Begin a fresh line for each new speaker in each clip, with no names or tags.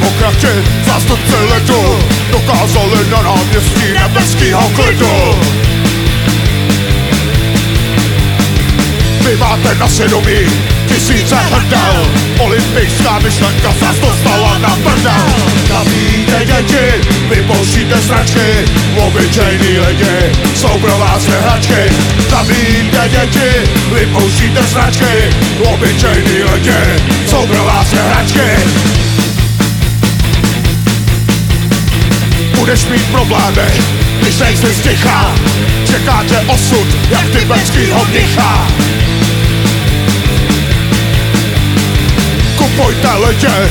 jsou demokrati, zástupci lidu Dokázali na náměstí nebeskýho klidu. Vy máte na svědomí tisíce hrdel. Olympijská myšlenka zas dostala na prdel. Nabíjte děti, vypouštíte sračky Obyčejný lidi jsou pro vás hračky Nabíjte děti, vypouštíte sračky Obyčejný lidi jsou pro vás hračky Budeš mít problémy, když nejsi sticha Čeká tě osud, jak tibetskýho mnicha Kupujte lidi,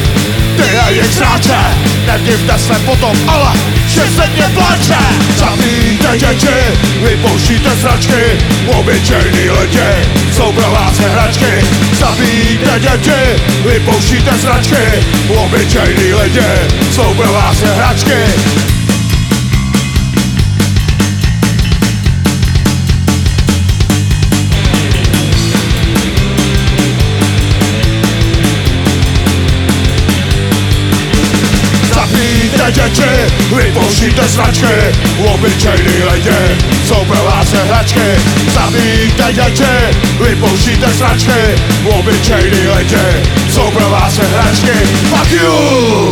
ty a jejich zráče Nedivte se potom, ale že země pláče. Zabijte děti, vypouštíte zračky Obyčejný lidi jsou pro vás hračky. Zabijte děti, vypouštíte zračky Obyčejný lidi jsou pro vás hračky Zabijte děti, vypouštíte značky Obyčejný lidi pro vás hračky Zabijte děti, vypouštíte značky Obyčejný lidi pro vás hračky Fuck you!